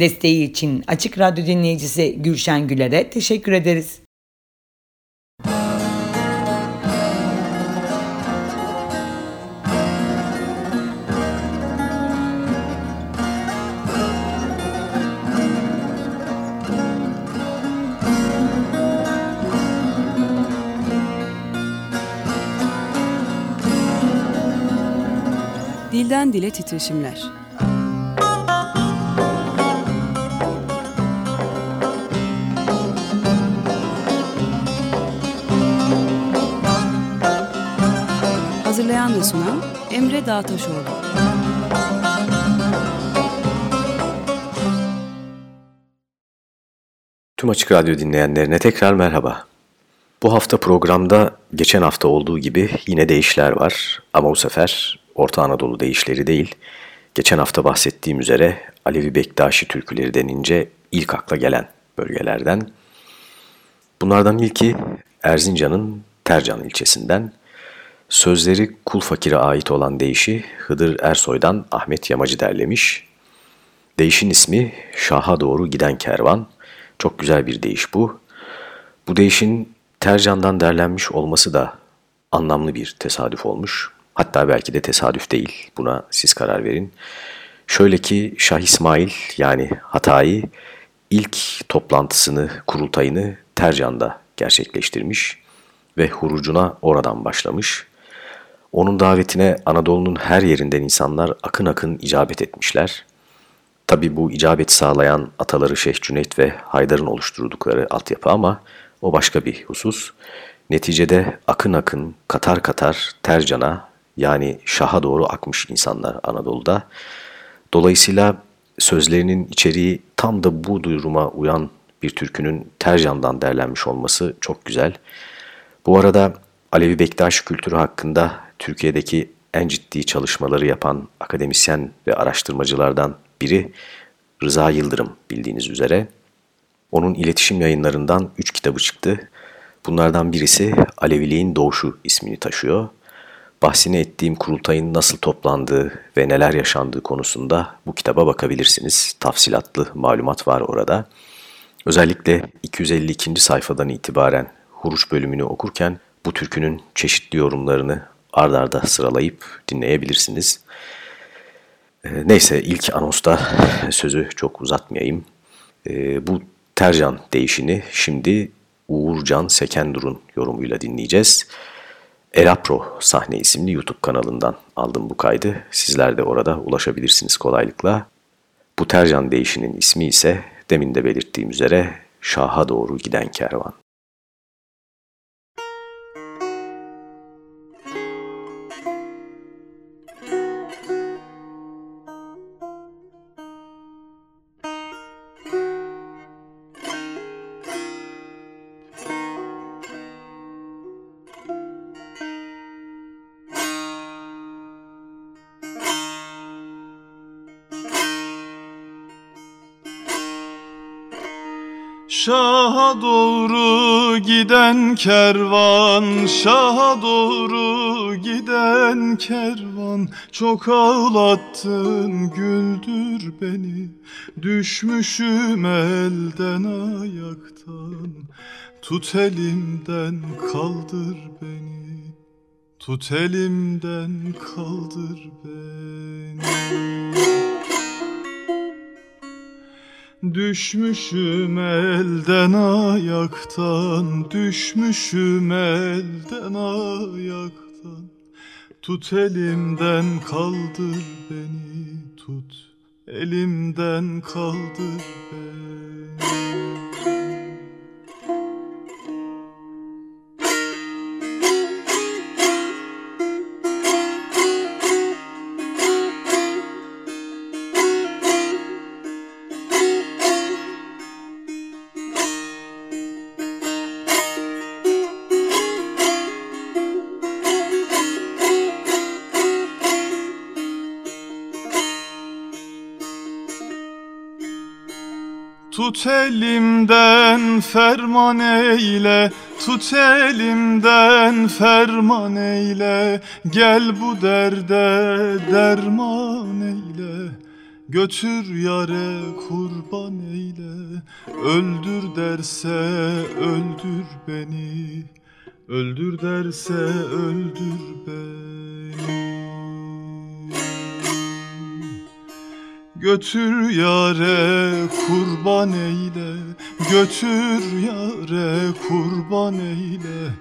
Desteği için Açık Radyo dinleyicisi Gülşen Güler'e teşekkür ederiz. Dilden Dile Titreşimler Hazırlayan ve sunan Emre Dağtaşoğlu Tüm Açık Radyo dinleyenlerine tekrar merhaba. Bu hafta programda geçen hafta olduğu gibi yine değişler var ama bu sefer Orta Anadolu deyişleri değil, geçen hafta bahsettiğim üzere Alevi Bektaşi türküleri denince ilk akla gelen bölgelerden. Bunlardan ilki Erzincan'ın Tercan ilçesinden, sözleri Kul Fakir'e ait olan deyişi Hıdır Ersoy'dan Ahmet Yamacı derlemiş. Deyişin ismi Şah'a doğru giden kervan. Çok güzel bir deyiş bu. Bu deyişin Tercan'dan derlenmiş olması da anlamlı bir tesadüf olmuş. Hatta belki de tesadüf değil. Buna siz karar verin. Şöyle ki Şah İsmail yani Hatay'ı ilk toplantısını, kurultayını Tercan'da gerçekleştirmiş ve hurucuna oradan başlamış. Onun davetine Anadolu'nun her yerinden insanlar akın akın icabet etmişler. Tabi bu icabet sağlayan ataları Şeyh Cüneyt ve Haydar'ın oluşturdukları altyapı ama o başka bir husus. Neticede akın akın, katar katar Tercan'a yani Şah'a doğru akmış insanlar Anadolu'da. Dolayısıyla sözlerinin içeriği tam da bu duruma uyan bir türkünün Tercan'dan derlenmiş olması çok güzel. Bu arada Alevi Bektaş kültürü hakkında Türkiye'deki en ciddi çalışmaları yapan akademisyen ve araştırmacılardan biri Rıza Yıldırım bildiğiniz üzere. Onun iletişim yayınlarından 3 kitabı çıktı. Bunlardan birisi Aleviliğin Doğuşu ismini taşıyor bahsini ettiğim kurultayın nasıl toplandığı ve neler yaşandığı konusunda bu kitaba bakabilirsiniz. Tafsilatlı malumat var orada. Özellikle 252. sayfadan itibaren Huruç bölümünü okurken bu türkünün çeşitli yorumlarını ardarda arda sıralayıp dinleyebilirsiniz. Ee, neyse ilk anonsta sözü çok uzatmayayım. Ee, bu Tercan değişini şimdi Uğurcan Sekendur'un yorumuyla dinleyeceğiz. Elapro Sahne isimli YouTube kanalından aldım bu kaydı. Sizler de orada ulaşabilirsiniz kolaylıkla. Bu Tercan değişinin ismi ise demin de belirttiğim üzere Şah'a doğru giden kervan. Şaha doğru giden kervan, Şaha doğru giden kervan. Çok ağlattın güldür beni. Düşmüşüm elden ayaktan. Tut elimden kaldır beni. Tut elimden kaldır beni Düşmüşüm elden ayaktan, düşmüşüm elden ayaktan. Tut elimden kaldır beni, tut elimden kaldır beni Tut elimden ferman eyle Tut elimden ferman eyle. Gel bu derde derman eyle Götür yare kurban eyle. Öldür derse öldür beni Öldür derse öldür beni Götür yare kurban eyle Götür yare kurban eyle.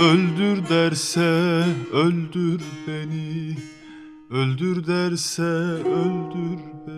Öldür derse öldür beni Öldür derse öldür beni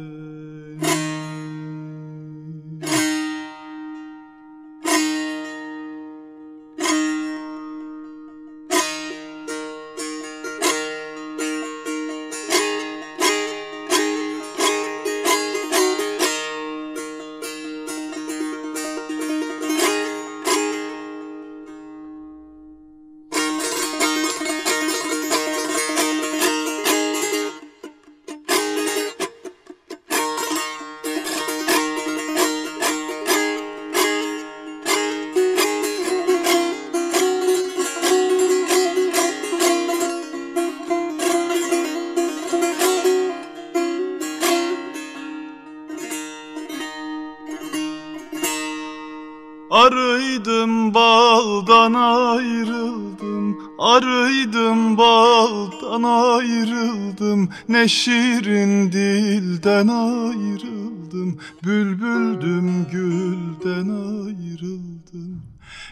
ayrıldım Ne şirin dilden ayrıldım Bülbüldüm gülden ayrıldım.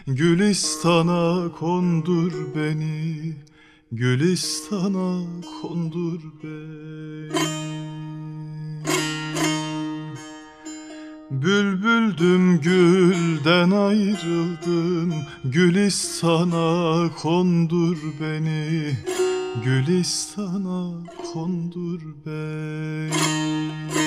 Gülistan'a kondur beni Gülistan'a kondur beni. Bülbüldüm gülden ayrıldım Gülistan'a kondur beni Gülistan'a kondur beni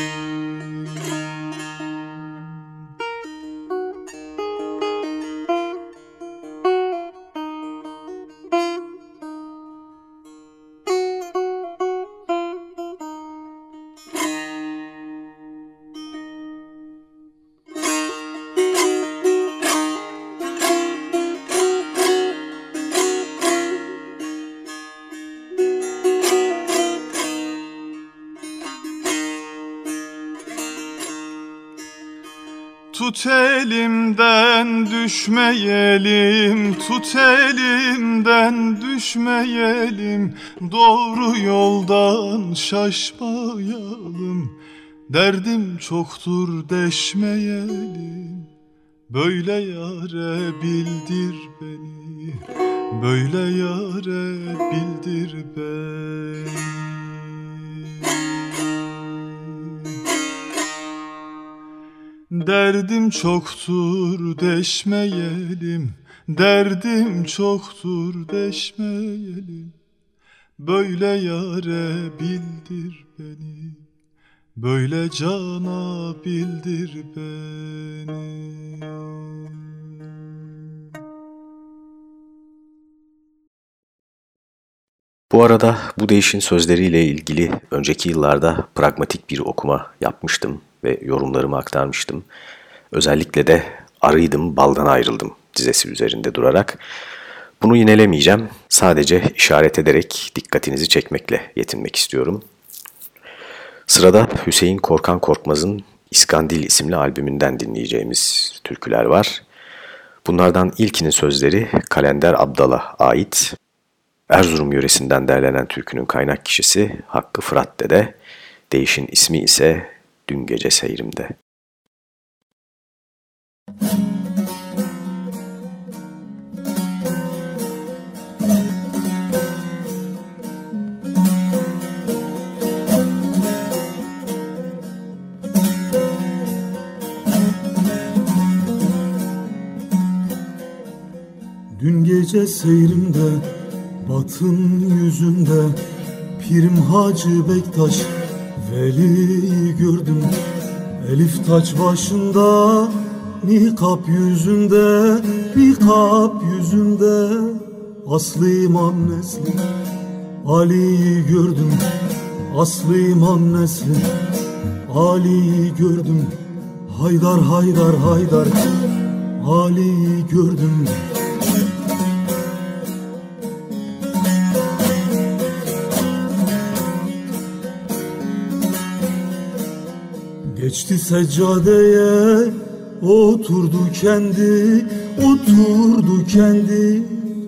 Tut elimden düşmeyelim Tut elimden düşmeyelim. Doğru yoldan şaşmayalım Derdim çoktur deşmeyelim. Böyle yare bildir beni Böyle yare bildir beni Derdim çoktur deşmeyelim. Derdim çoktur deşmeyelim. Böyle yare bildir beni. Böyle cana bildir beni Bu arada bu değişin sözleriyle ilgili önceki yıllarda pragmatik bir okuma yapmıştım ve yorumlarımı aktarmıştım. Özellikle de arıydım baldan ayrıldım dizesi üzerinde durarak. Bunu yinelemeyeceğim. Sadece işaret ederek dikkatinizi çekmekle yetinmek istiyorum. Sırada Hüseyin Korkan Korkmaz'ın İskandil isimli albümünden dinleyeceğimiz türküler var. Bunlardan ilkinin sözleri Kalender Abdal'a ait. Erzurum yöresinden derlenen türkünün kaynak kişisi Hakkı Fırat Dede, değişin ismi ise Dün Gece Seyrim'de. Dün gece seyrimde batın yüzünde Pirim Hacı Bektaş Veli gördüm. Elif taç başında Nikap yüzünde Nikap yüzünde. Aslı İmam Nesli Ali'yi gördüm. Aslı İmam Nesli Ali'yi gördüm. Haydar Haydar Haydar Ali'yi gördüm Geçti seccadeye Oturdu kendi Oturdu kendi.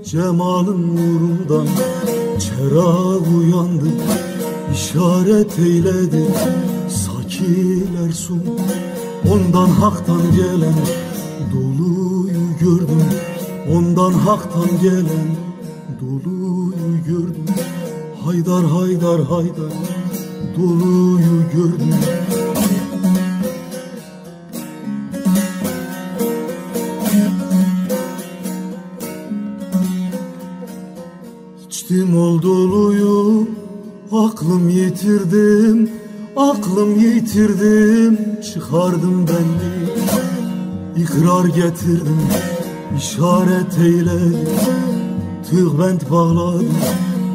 Cemalın nurundan Çerağı uyandı işaret eyledi. Sakiler sun Ondan haktan gelen Doluyu gördüm. Ondan haktan gelen Doluyu gördüm. Haydar haydar haydar Doluyu gördüm yitirdim Aklım yitirdim. Çıkardım benli İkrar getirdim. İşaret eyledim Tığbent bağladım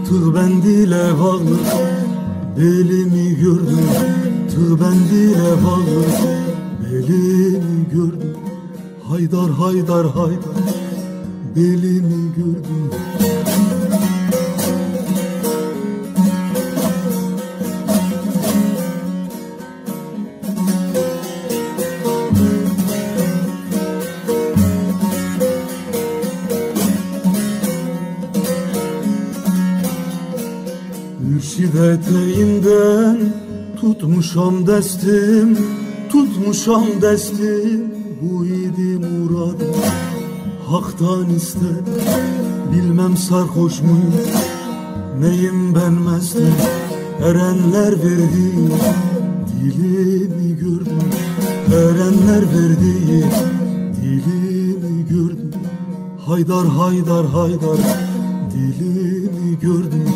Tığbend ile bağlı Belimi gördüm Tığbend ile bağlı Belimi gördüm Haydar haydar haydar. Belimi gördüm eteğimden tutmuşam destim Tutmuşam destim. Bu idi muradım Hak'tan istedim bilmem sarhoş muyum Neyim ben mestim erenler verdi Dilimi gördüm. Erenler verdi Dilimi gördüm. Haydar haydar haydar Dilimi gördüm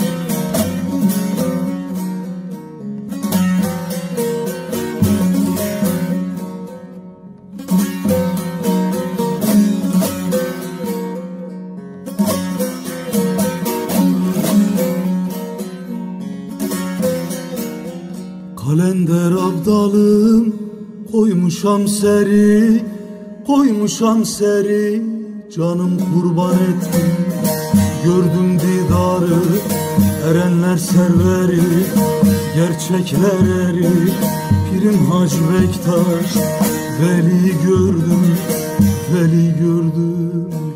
Kalender abdalım koymuşam seri Koymuşam seri canım kurban ettim Gördüm didarı erenler serveri Gerçekler eri. Pirim Hacı Bektaş Veli gördüm Veli gördüm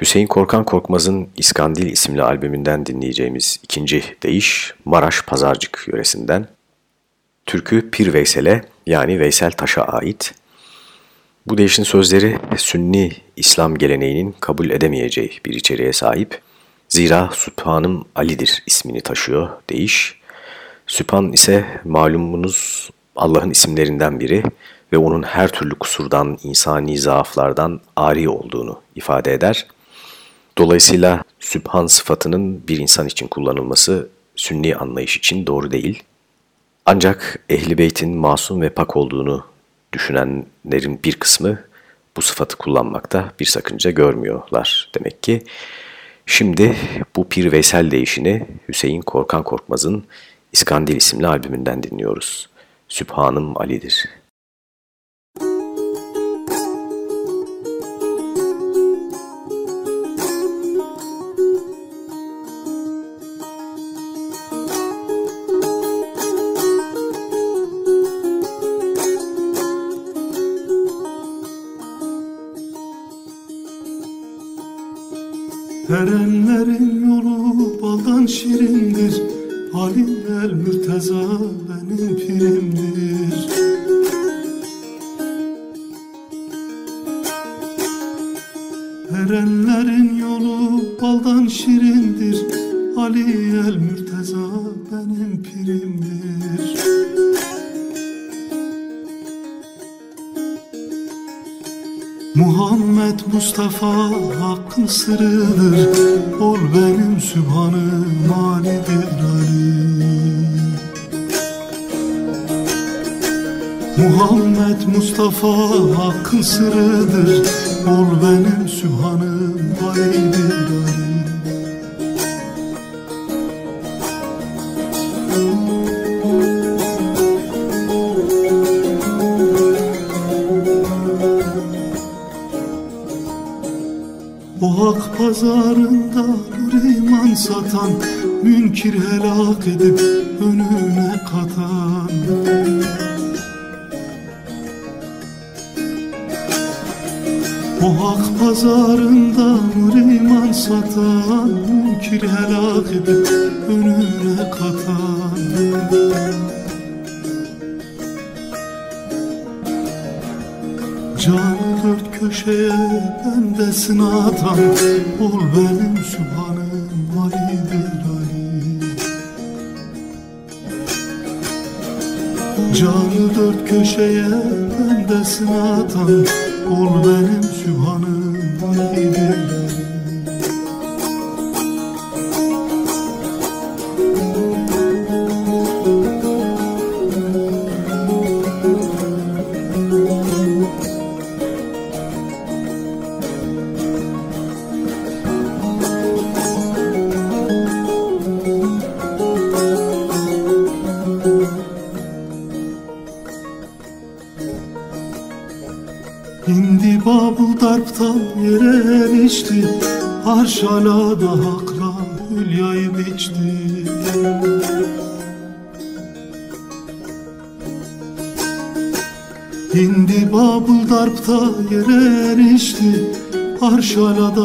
Hüseyin Korkan Korkmaz'ın İskandil isimli albümünden dinleyeceğimiz ikinci deyiş Maraş Pazarcık yöresinden. Türkü Pir Veysel'e yani Veysel Taş'a ait. Bu deyişin sözleri Sünni İslam geleneğinin kabul edemeyeceği bir içeriğe sahip. Zira Sübhanım Ali'dir ismini taşıyor deyiş. Sübhan ise malumunuz Allah'ın isimlerinden biri ve onun her türlü kusurdan, insani zaaflardan ari olduğunu ifade eder. Dolayısıyla Sübhan sıfatının bir insan için kullanılması sünni anlayış için doğru değil. Ancak Ehli Beyt'in masum ve pak olduğunu düşünenlerin bir kısmı bu sıfatı kullanmakta bir sakınca görmüyorlar demek ki. Şimdi bu Pir Veysel deyişini Hüseyin Korkan Korkmaz'ın İskandil isimli albümünden dinliyoruz. Sübhanım Ali'dir. Erenlerin yolu baldan şirindir. Ali el mürteza benim pirimdir Mustafa hakkın sırrıdır. Ol benim sübhanım Ali'dir Ali. Muhammed Mustafa hakkın sırrıdır. Ol benim sübhanım Ali'dir Ali pazarında iman satan Münkir helak edip önüne katan. O hak pazarında iman satan Münkir helak edip önüne katan. Canı dört köşeye bendesin atan Ol benim sübhanım Ali'dir Ali Canı dört köşeye bendesin atan Harşala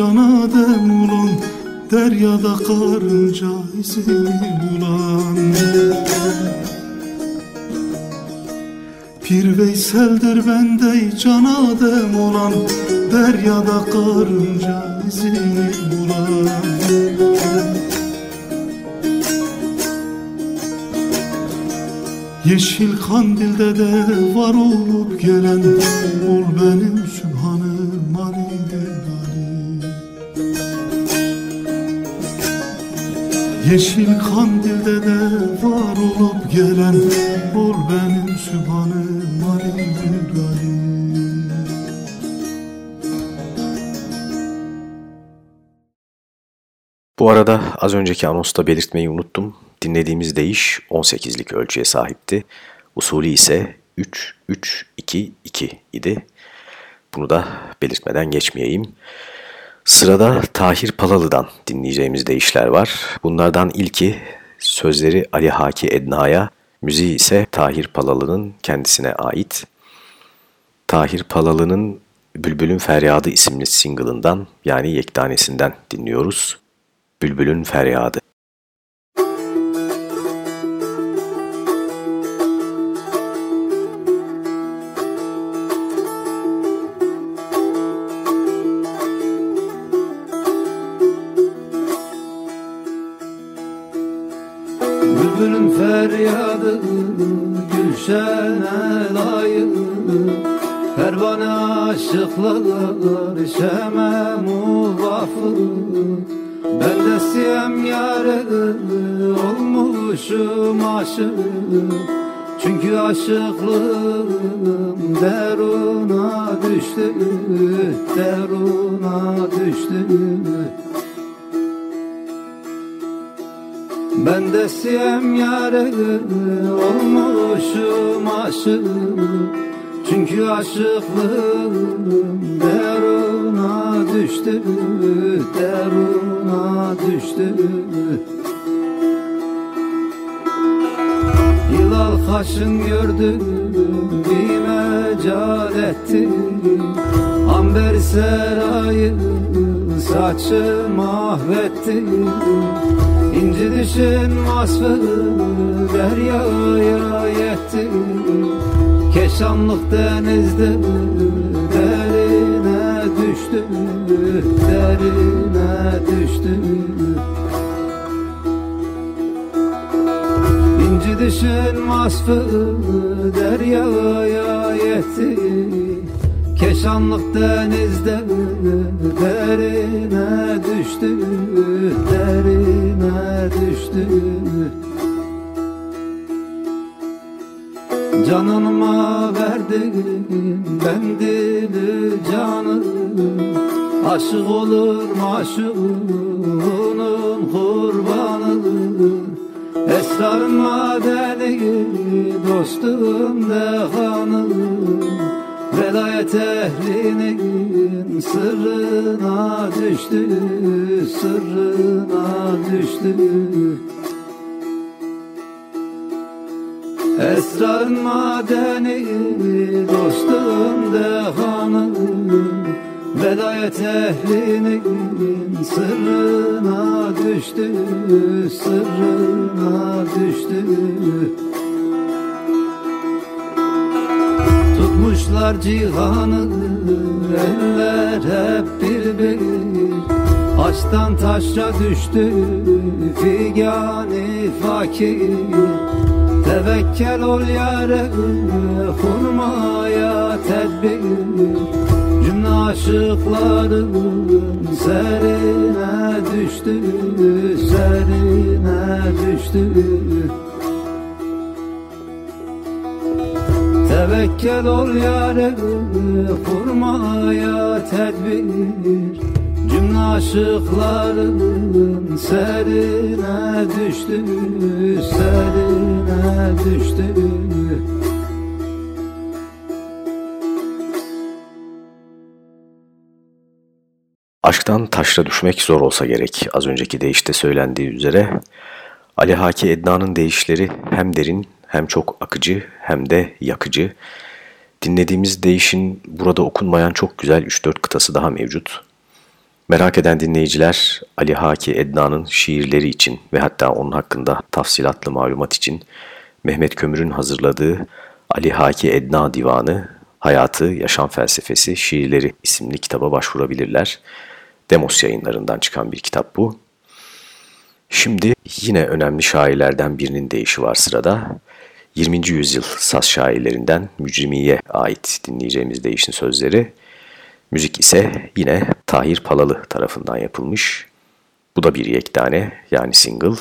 bende can Adem ulan. Deryada karınca izini bulan. Pir Veysel'dir bende can Adem olan Deryada karınca izini bulan. Yeşil kandilde de var olup gelen Ol benim sübhanım Yeşil kandilde de var olup gelen Ol benim sübhanım Ali'dir Ali Bu arada az önceki anosta belirtmeyi unuttum. Dinlediğimiz deyiş 18'lik ölçüye sahipti. Usulü ise 3-3-2-2 idi. Bunu da belirtmeden geçmeyeyim. Sırada Tahir Palalı'dan dinleyeceğimiz deyişler var. Bunlardan ilki sözleri Ali Haki Edna'ya, müziği ise Tahir Palalı'nın kendisine ait. Tahir Palalı'nın Bülbül'ün Feryadı isimli single'ından yani yektanesinden dinliyoruz. Bülbül'ün Feryadı. Aşıklar işeme muvafık Ben de siyem yare olmuşum aşık Çünkü aşıklığım deruna düştü Deruna düştü. Ben de siyem yare olmuşum aşık Çünkü aşıklığım deruna düştü Deruna düştü. Hilal kaşın gördüm bir cal etti. Amber serayı saçı mahvetti İnci düşün vasfı deryaya yetti Keşanlık denizde derine düştü Derine düştü İnci düşün vasfı deryaya yetti Keşanlık denizde derine düştü Derine düştü. Canınıma verdim ben dili canı. Aşık olur maşuğunun kurbanı? Esrarın madeni dostum dehanı Velayet ehlinin sırrına düştü Sırrına düştü. Esrarın madeni dostum dehanı. Velayet ehlinin sırrına düştü Sırrına düştü Tutmuşlar cihanı eller hep bir bir Açtan taşra düştü figani fakir. Tevekkel ol yare hurmaya tedbir. Cümle aşıkların serine düştü Serine düştü Tevekkel ol yare kurmaya tedbir Cümle aşıkların serine düştü Serine düştü Aşktan taşra düşmek zor olsa gerek az önceki deyişte söylendiği üzere. Ali Haki Edna'nın deyişleri hem derin hem çok akıcı hem de yakıcı. Dinlediğimiz deyişin burada okunmayan çok güzel 3-4 kıtası daha mevcut. Merak eden dinleyiciler Ali Haki Edna'nın şiirleri için ve hatta onun hakkında tafsilatlı malumat için Mehmet Kömür'ün hazırladığı Ali Haki Edna Divanı Hayatı, Yaşam Felsefesi, Şiirleri isimli kitaba başvurabilirler. Demos yayınlarından çıkan bir kitap bu. Şimdi yine önemli şairlerden birinin deyişi var sırada. 20. yüzyıl saz şairlerinden Mücrimiye ait dinleyeceğimiz deyişin sözleri. Müzik ise yine Tahir Palalı tarafından yapılmış. Bu da bir yektane yani single.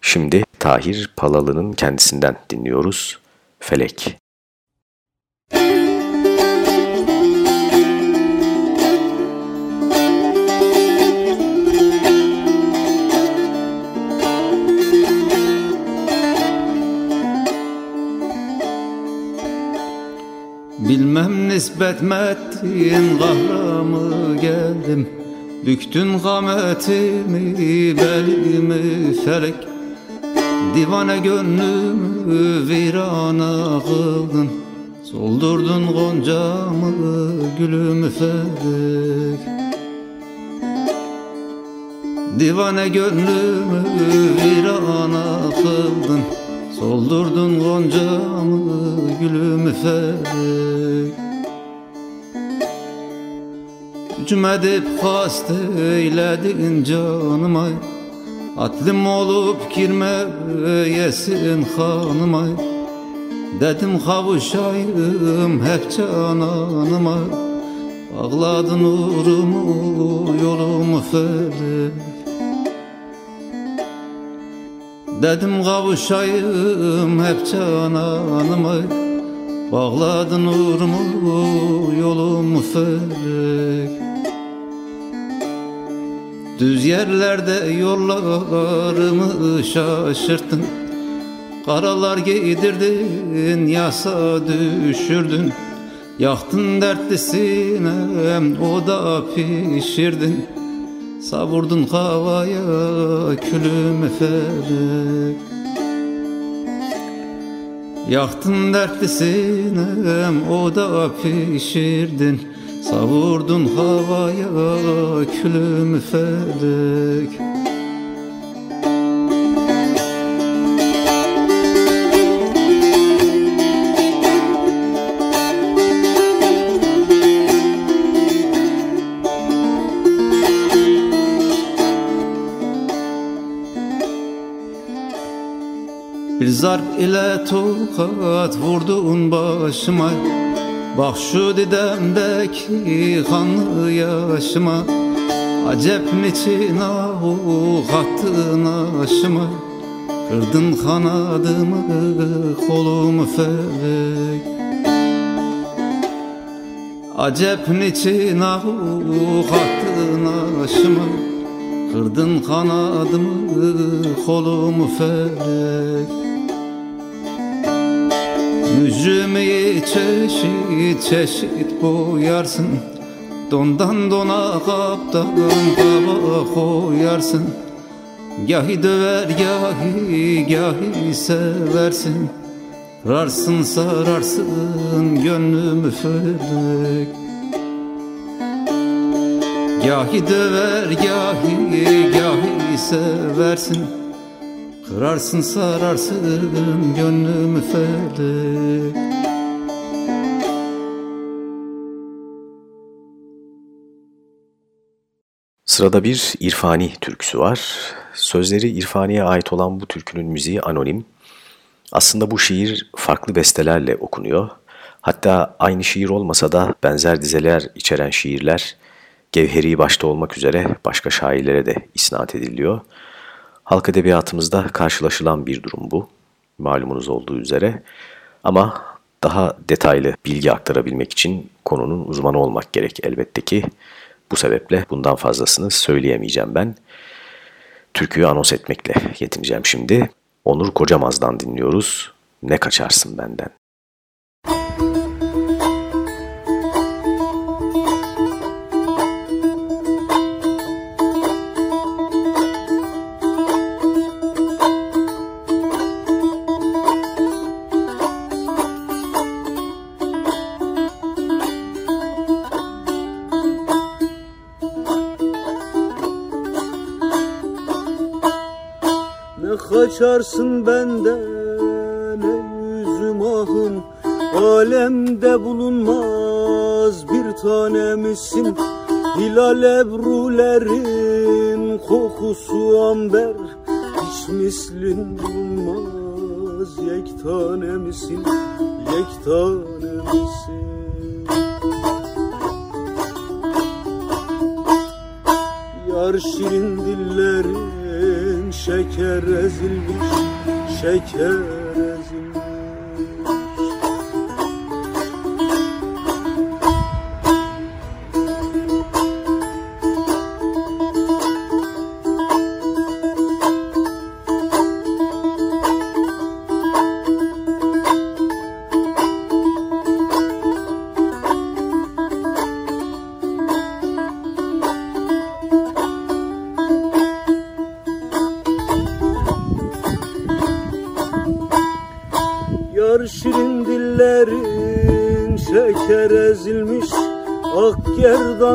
Şimdi Tahir Palalı'nın kendisinden dinliyoruz. Felek. Bilmem nispet mettin kahramı geldim. Büktün gametimi belimi felek. Divane gönlümü virana kıldın. Soldurdun goncamı gülümü felek. Divane gönlümü virana kıldın Soldurdun goncamı gülümü felek? Hücum edip kast eyledin canıma. Atlim olup girme yesin hanıma. Dedim kavuşayım hep cananıma. Bağladın uğrumu yolumu felek Dedim kavuşayım hep cananıma. Bağladın uğrumu yolumu felek Düz yerlerde yollarımı şaşırttın. Karalar giydirdin yasa düşürdün. Yaktın dertlisine o da pişirdin Savurdun havaya külümü felek Yaktın dertli sinem o da pişirdin. Savurdun havaya külümü felek zarp ile tokat vurdun başıma. Bak şu didemdeki kanlı yaşıma. Acep niçin ahu kattın aşıma? Kırdın kanadımı kolumu felek. Acep niçin ahu kattın aşıma? Kırdın kanadımı kolumu felek Yüzümü çeşit çeşit boyarsın Dondan dona kaptan kaba koyarsın. Gahi döver gahi gahi seversin. Kırarsın sararsın gönlümü felek. Gahi döver gahi gahi seversin Kırarsın sararsın gönlümü felek Sırada bir İrfani türküsü var. Sözleri İrfani'ye ait olan bu türkünün müziği anonim. Aslında bu şiir farklı bestelerle okunuyor. Hatta aynı şiir olmasa da benzer dizeler içeren şiirler Gevheri başta olmak üzere başka şairlere de isnat ediliyor. Halk edebiyatımızda karşılaşılan bir durum bu. Malumunuz olduğu üzere. Ama daha detaylı bilgi aktarabilmek için konunun uzmanı olmak gerek elbette ki. Bu sebeple bundan fazlasını söyleyemeyeceğim ben. Türküyü anons etmekle yetineceğim şimdi. Onur Kocamaz'dan dinliyoruz. Ne kaçarsın benden? Kaçarsın benden yüzüm ahım. Alemde bulunmaz bir tanemisin Hilal ebrulerin kokusu amber. Hiç mislin bulunmaz yek tanemisin Yek tanemisin Yar şirin dillerin şeker ezilmiş Şeker ezilmiş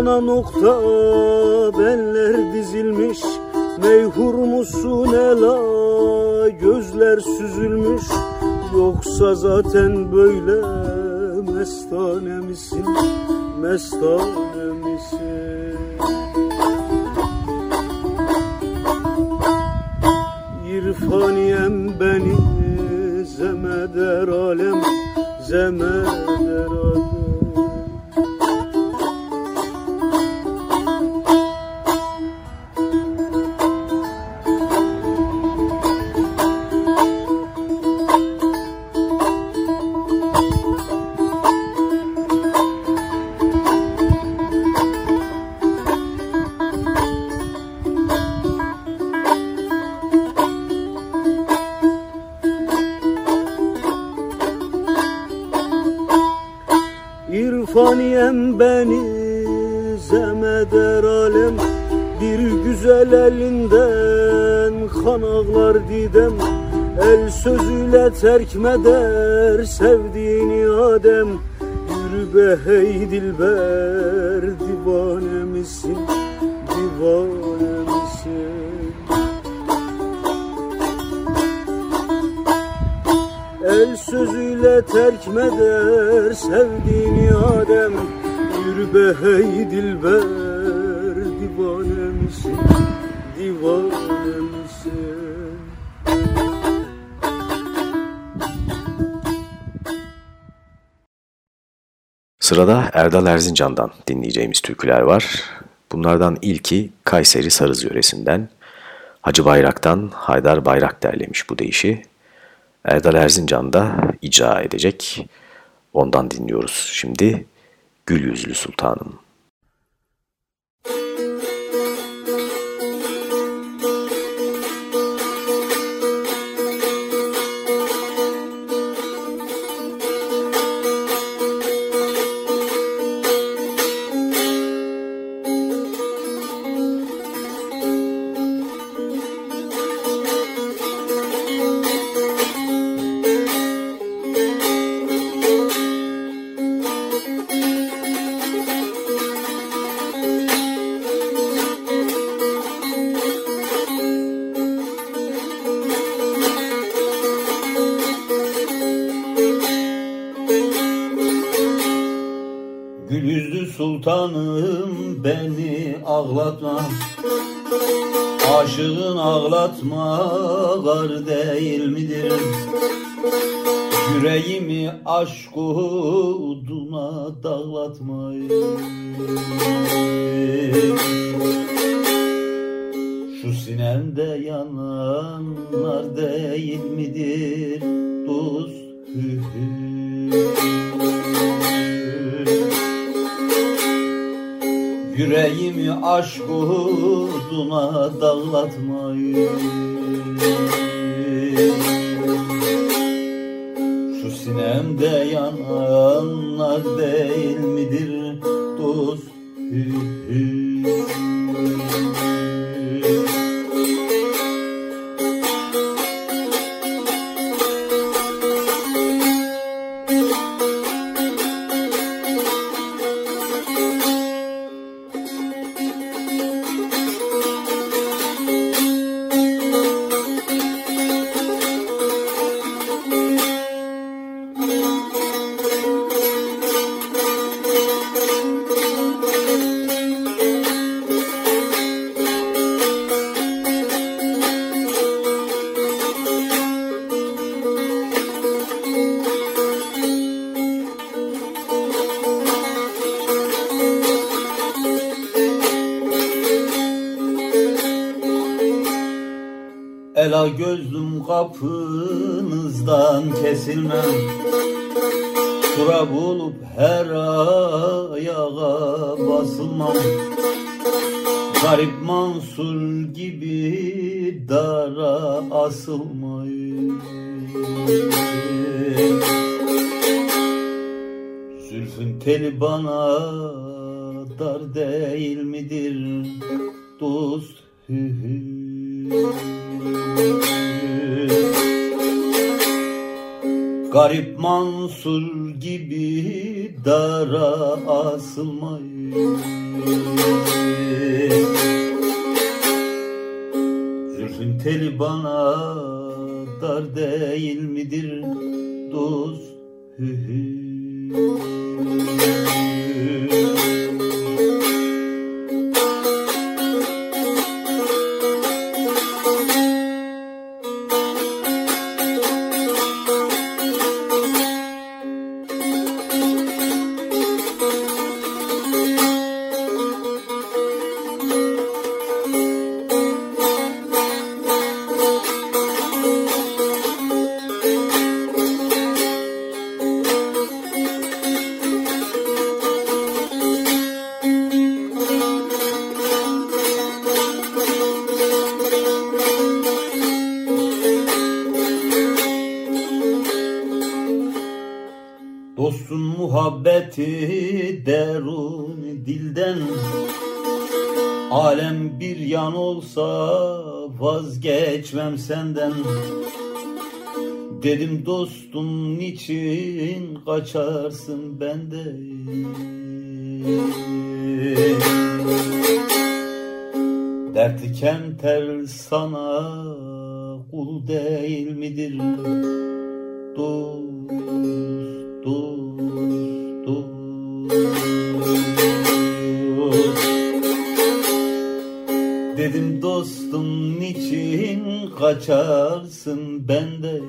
gerdana nokta benler dizilmiş. Meyhur musun ela? Gözler süzülmüş. Yoksa zaten böyle mestane misin? Mestane terk meder sevdiğini Adem. Yürü be hey dilber divane misin? Divane misin? El sözüyle terk meder sevdiğini Adem. Yürü be hey dilber divane misin? Divane Sırada Erdal Erzincan'dan dinleyeceğimiz türküler var. Bunlardan ilki Kayseri Sarız yöresinden. Hacı Bayrak'tan Haydar Bayrak derlemiş bu deyişi. Erdal Erzincan da icra edecek. Ondan dinliyoruz şimdi Gül Yüzlü Sultanım. Yüreğimi aşk oduna dağlatma Şu sinemde yananlar değil midir dost? Hü. Yüreğimi aşk uğruna dağlatmayın sinemde yananlar değil midir dost? Kapınızdan kesilmem. Tura bulup her ayağa basılmam. Garip Mansur gibi dara asılmayın. Zülfün teli bana dar değil midir dost hü hü. Garip Mansur gibi dara asılmayın Zülfün teli bana dar değil midir dost hü hü. Senden. Dedim dostum niçin kaçarsın benden Dert iken tel sana kul değil midir? Dost, kaçarsın benden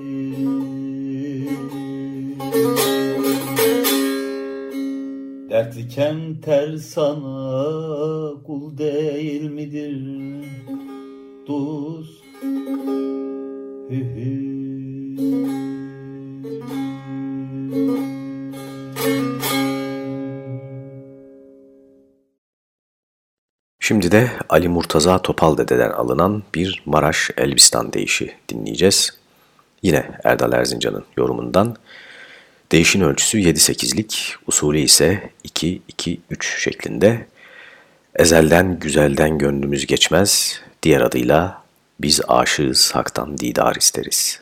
Dert iken tel sana kul değil midir Şimdi de Ali Murtaza Topal Dede'den alınan bir Maraş Elbistan deyişi dinleyeceğiz. Yine Erdal Erzincan'ın yorumundan. Değişin ölçüsü 7-8'lik, usulü ise 2-2-3 şeklinde. Ezelden güzelden gönlümüz geçmez, diğer adıyla biz aşığız haktan didar isteriz.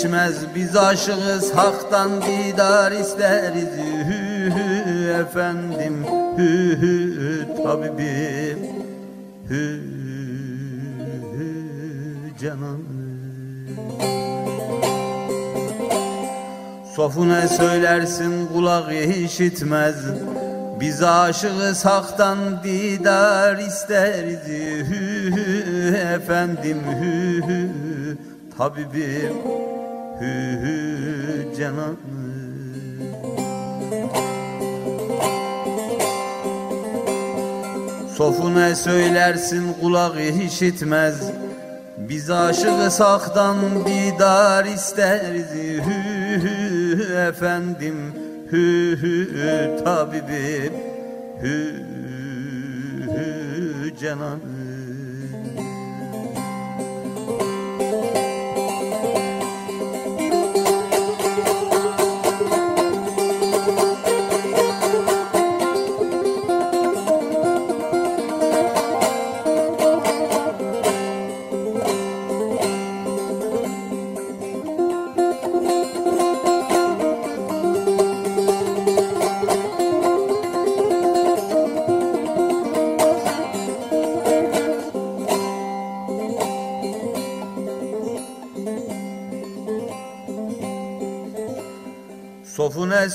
Geçmez Biz aşığız haktan didar isteriz. Hü hü efendim hü hü tabibim. Hü hü canım. Sofune söylersin kulak işitmez. Biz aşığız haktan didar isteriz. Hü hü efendim hü hü tabibim hü hü canım Sofune söylersin kulak işitmez. Biz aşığız haktan didar isteriz. Hü hü efendim hü hü tabibim. Hü hü cananım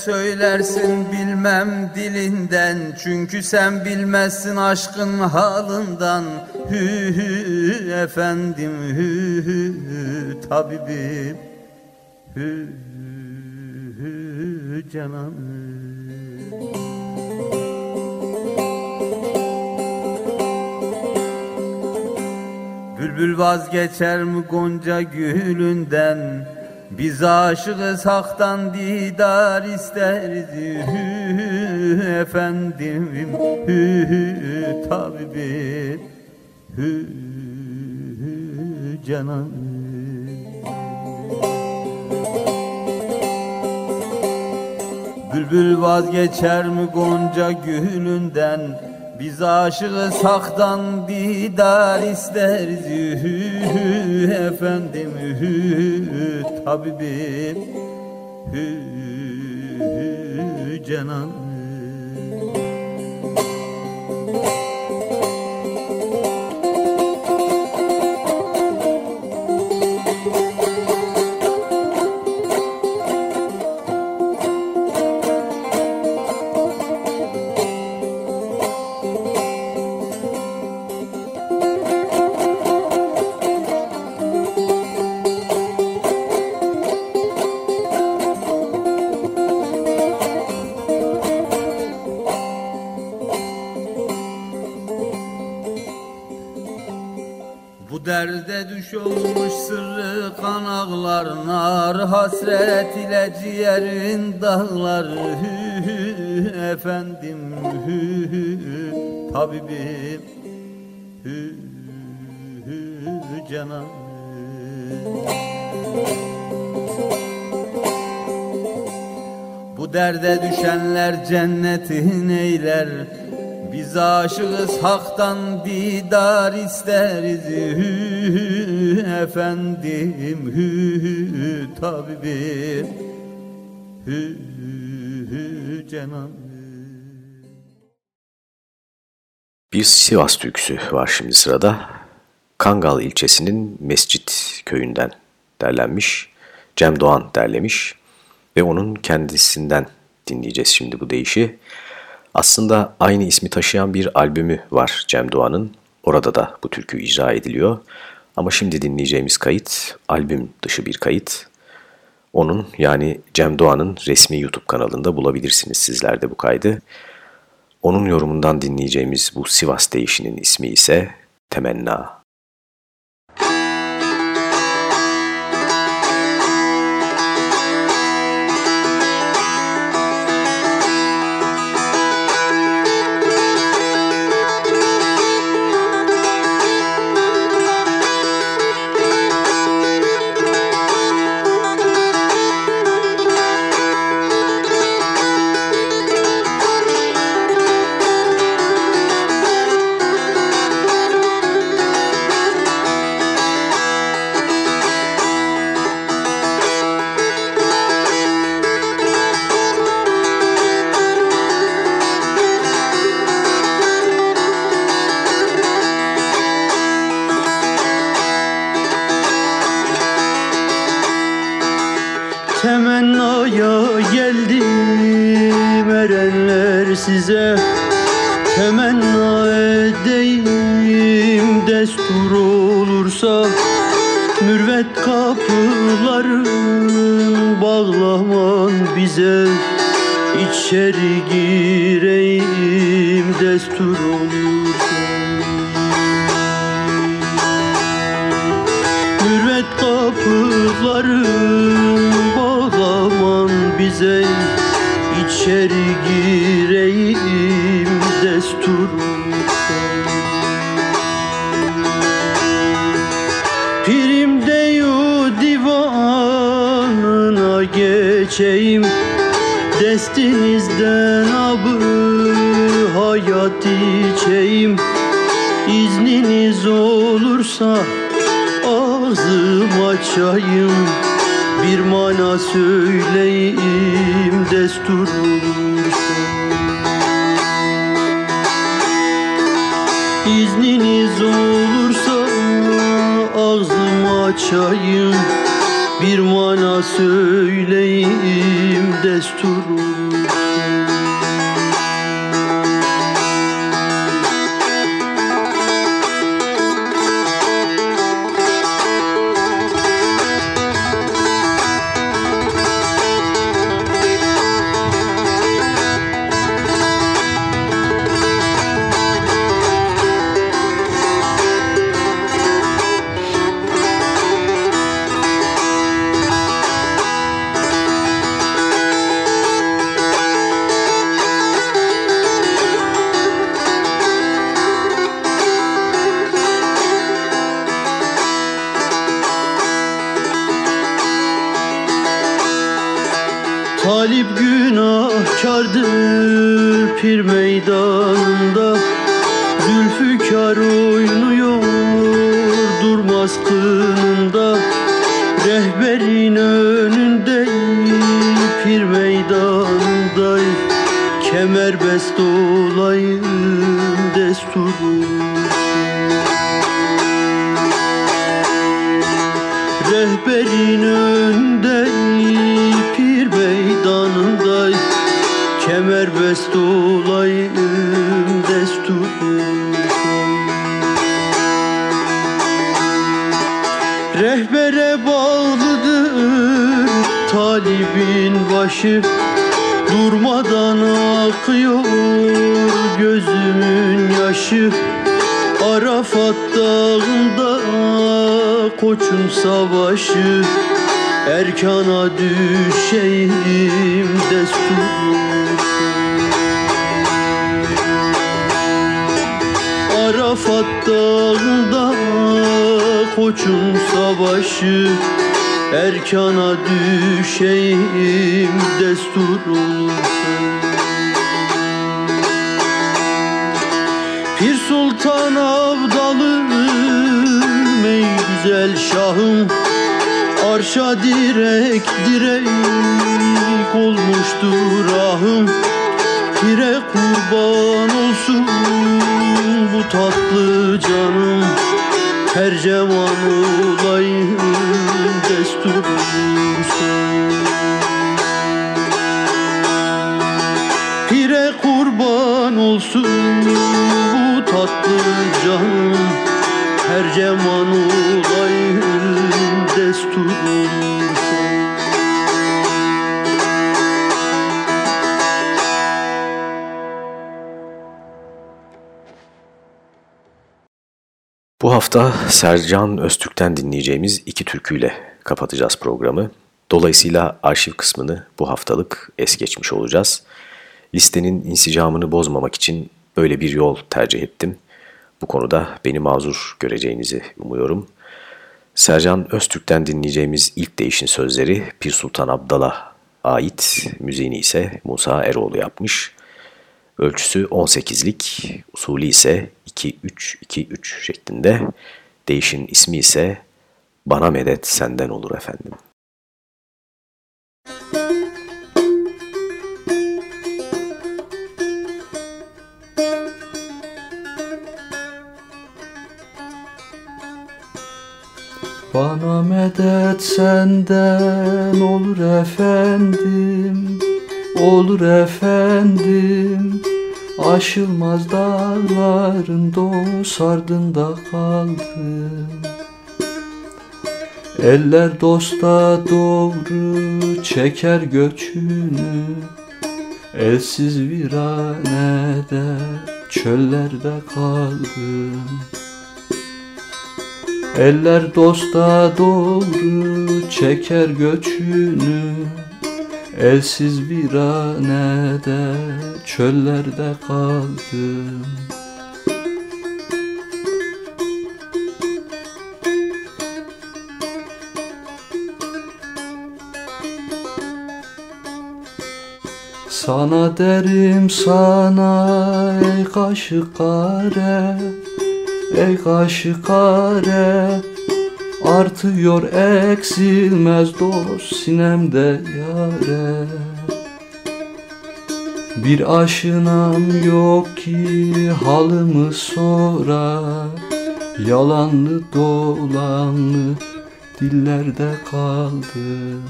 söylersin bilmem dilinden. Çünkü sen bilmezsin aşkın halından. Hü hü efendim hü hü tabibim. Hü hü cananım Bülbül vazgeçer mi gonca gülünden Biz aşığız haktan didar isteriz. Hü, efendim. Hü, hü tabibim hü, hü cananım Bülbül vazgeçer mi gonca gülünden biz aşığız haktan didar isteriz hü, hü, efendim hü, hü tabibim hü, hü ile ciğerin dağlar hü, hü, efendim hü, hü, tabibim hü, hü, cananım Bu derde düşenler cennetin eyler. Biz aşığız haktan didar isteriz. Hü, hü, Efendim hü, hü, tabibim hü, hü, cenanım Bir Sivas türküsü var şimdi sırada. Kangal ilçesinin Mescit köyünden derlenmiş. Cem Doğan derlemiş ve onun kendisinden dinleyeceğiz şimdi bu deyişi. Aslında aynı ismi taşıyan bir albümü var Cem Doğan'ın. Orada da bu türkü icra ediliyor. Ama şimdi dinleyeceğimiz kayıt albüm dışı bir kayıt. Onun yani Cem Doğan'ın resmi YouTube kanalında bulabilirsiniz sizler de bu kaydı. Onun yorumundan dinleyeceğimiz bu Sivas deyişinin ismi ise Temenna. Temenna edeyim destur olursa Mürvet kapıların bağlaman bize İçeri gireyim. Destur geçeyim Destinizden abı hayat içeyim İzniniz olursa ağzım açayım Bir mana söyleyeyim destur olursa. İzniniz olursa ağzımı açayım Bir mana söyleyeyim destur Talip günahkardır pir meydanında. Zülfikar koçun savaşı Erkana düşeyim destur. Arafat dağında koçun savaşı Erkana düşeyim destur. Olursa Pir Sultan Abdalım ey güzel şahım Arşa direk direk olmuştur ahım. Pire kurban olsun bu tatlı canım Her cevan olayım destur Pire kurban olsun bu tatlı canım Her ceman olayım destur olursa Bu hafta Sercan Öztürk'ten dinleyeceğimiz iki türküyle kapatacağız programı. Dolayısıyla arşiv kısmını bu haftalık es geçmiş olacağız. Listenin insicamını bozmamak için böyle bir yol tercih ettim. Bu konuda beni mazur göreceğinizi umuyorum. Sercan Öztürk'ten dinleyeceğimiz ilk değişin sözleri Pir Sultan Abdal'a ait, müziğini ise Musa Eroğlu yapmış. Ölçüsü 18'lik, usulü ise 2-3-2-3 şeklinde. Değişin ismi ise Bana Medet Senden Olur Efendim. Bana medet senden olur efendim Olur efendim. Aşılmaz dağların dost ardında kaldım. Eller dosta doğru çeker göçünü Elsiz viranede çöllerde kaldım Eller dosta doğru çeker göçünü Elsiz viranede çöllerde kaldım Sana derim sana ey kaşı kare Ey kaşı kare Artıyor eksilmez dost sinemde yare. Bir aşınam yok ki halımı sorar Yalanlı dolanlı dillerde kaldım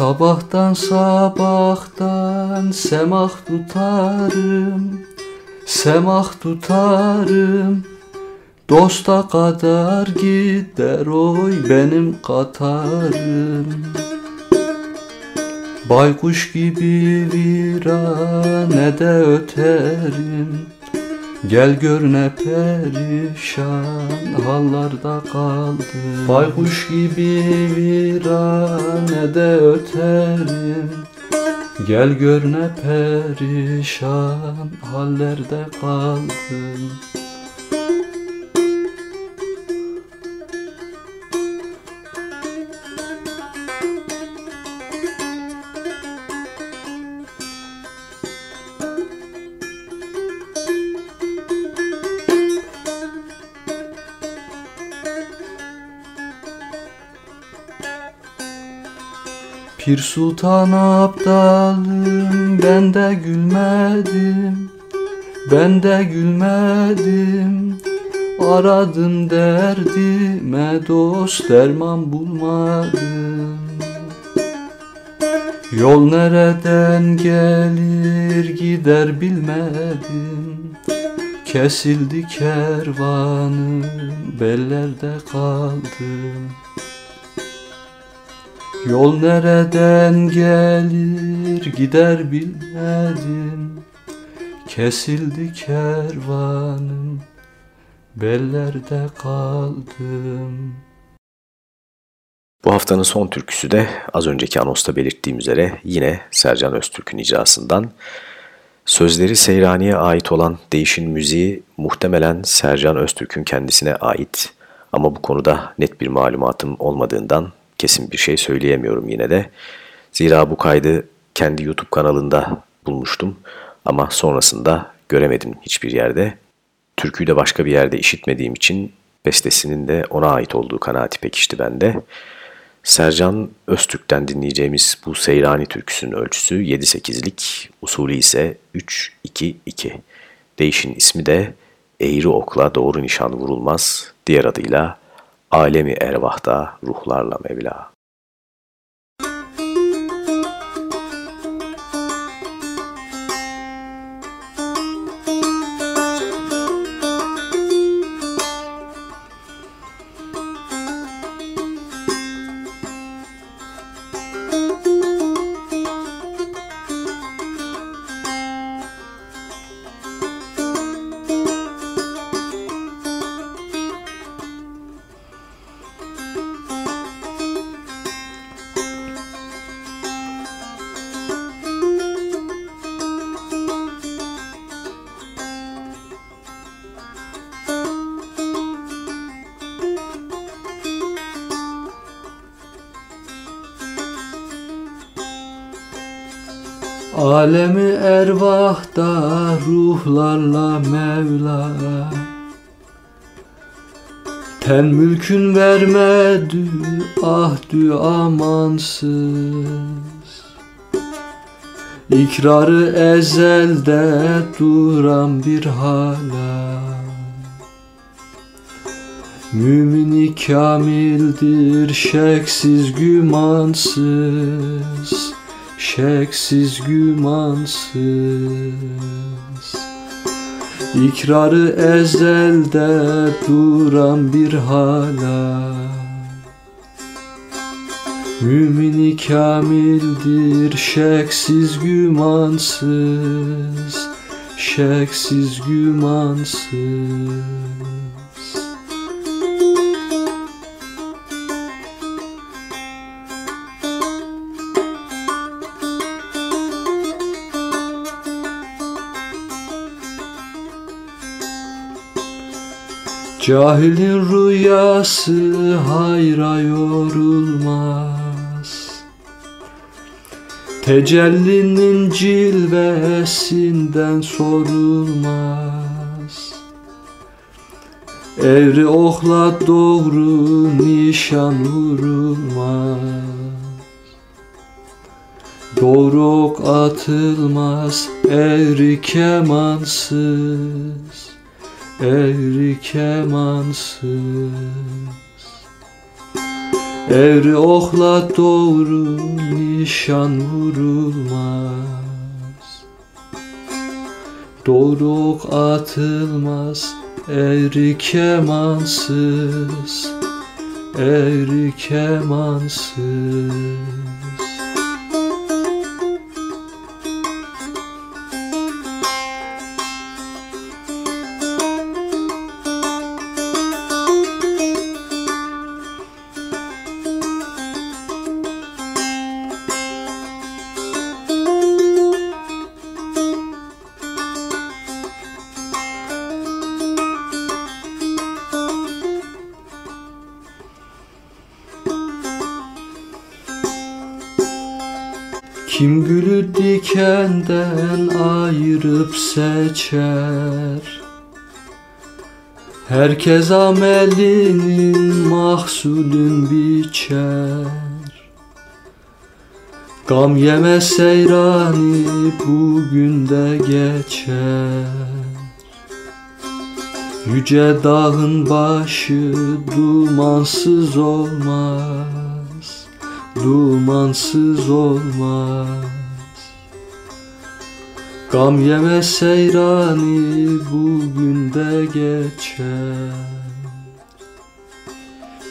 Sabahtan sabahtan semah tutarım Semah tutarım. Dosta kadar gider oy benim katarım. Baykuş gibi viranede öterim Gel gör ne perişan hallarda kaldım. Baykuş gibi viranede öterim. Gel gör ne perişan hallerde kaldım Pir Sultan Abdalım ben de gülmedim Ben de gülmedim. Aradım derdime dost derman bulmadım. Yol nereden gelir gider bilmedim. Kesildi kervanım bellerde kaldım Yol nereden gelir gider bilmedim Kesildi kervanım Bellerde kaldım. Bu haftanın son türküsü de az önceki anosta belirttiğim üzere yine Sercan Öztürk'ün icrasından. Sözleri Seyrani'ye ait olan değişin müziği muhtemelen Sercan Öztürk'ün kendisine ait. Ama bu konuda net bir malumatım olmadığından kesin bir şey söyleyemiyorum yine de. Zira bu kaydı kendi YouTube kanalında bulmuştum ama sonrasında göremedim hiçbir yerde. Türküyü de başka bir yerde işitmediğim için bestesinin de ona ait olduğu kanaati pekişti bende. Sercan Öztürk'ten dinleyeceğimiz bu Seyrani türküsünün ölçüsü 7-8'lik, usulü ise 3-2-2. Değişin ismi de Eğri okla doğru nişan vurulmaz, diğer adıyla Alemi ervahta ruhlarla Mevla. Alemi ervahta ruhlarla Mevla. Ten mülkün vermedi ahdü amansız. İkrarı ezelde duran bir hala. Mümini kamildir şeksiz gümansız şeksiz gümansız. İkrarı ezelde duran bir hala. Mümini kamildir şeksiz gümansız. Şeksiz gümansız Cahilin rüyası hayra yorulmaz. Tecellinin cilvesinden sorulmaz. Evri okla doğru nişan vurulmaz. Doğru ok atılmaz eğri kemansız Evri kemansız. Evri okla doğru nişan vurulmaz. Doğru ok atılmaz Evri kemansız. Evri kemansız seçer. Herkes amelinin mahsulün biçer. Gam yeme seyrani bugün de geçer. Yüce dağın başı dumansız olmaz Dumansız olmaz Gam yeme seyrani bugün de geçer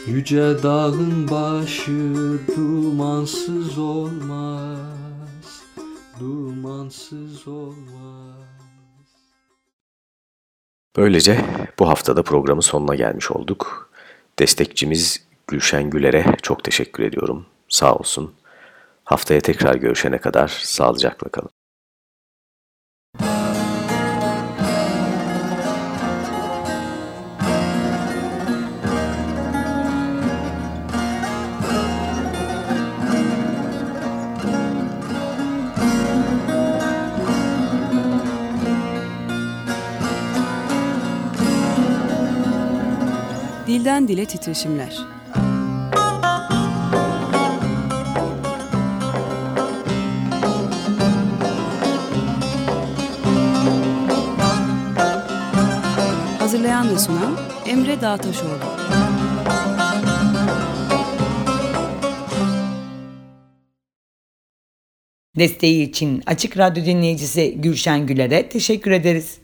Yüce dağın başı dumansız olmaz Dumansız olmaz Böylece bu haftada programın sonuna gelmiş olduk. Destekçimiz Gülşen Güler'e çok teşekkür ediyorum. Sağ olsun. Haftaya tekrar görüşene kadar sağlıcakla kalın. Dilden dile titreşimler. Hazırlayan ve sunan Emre Dağtaşoğlu. Desteği için Açık Radyo dinleyicisi Gülşen Güler'e teşekkür ederiz.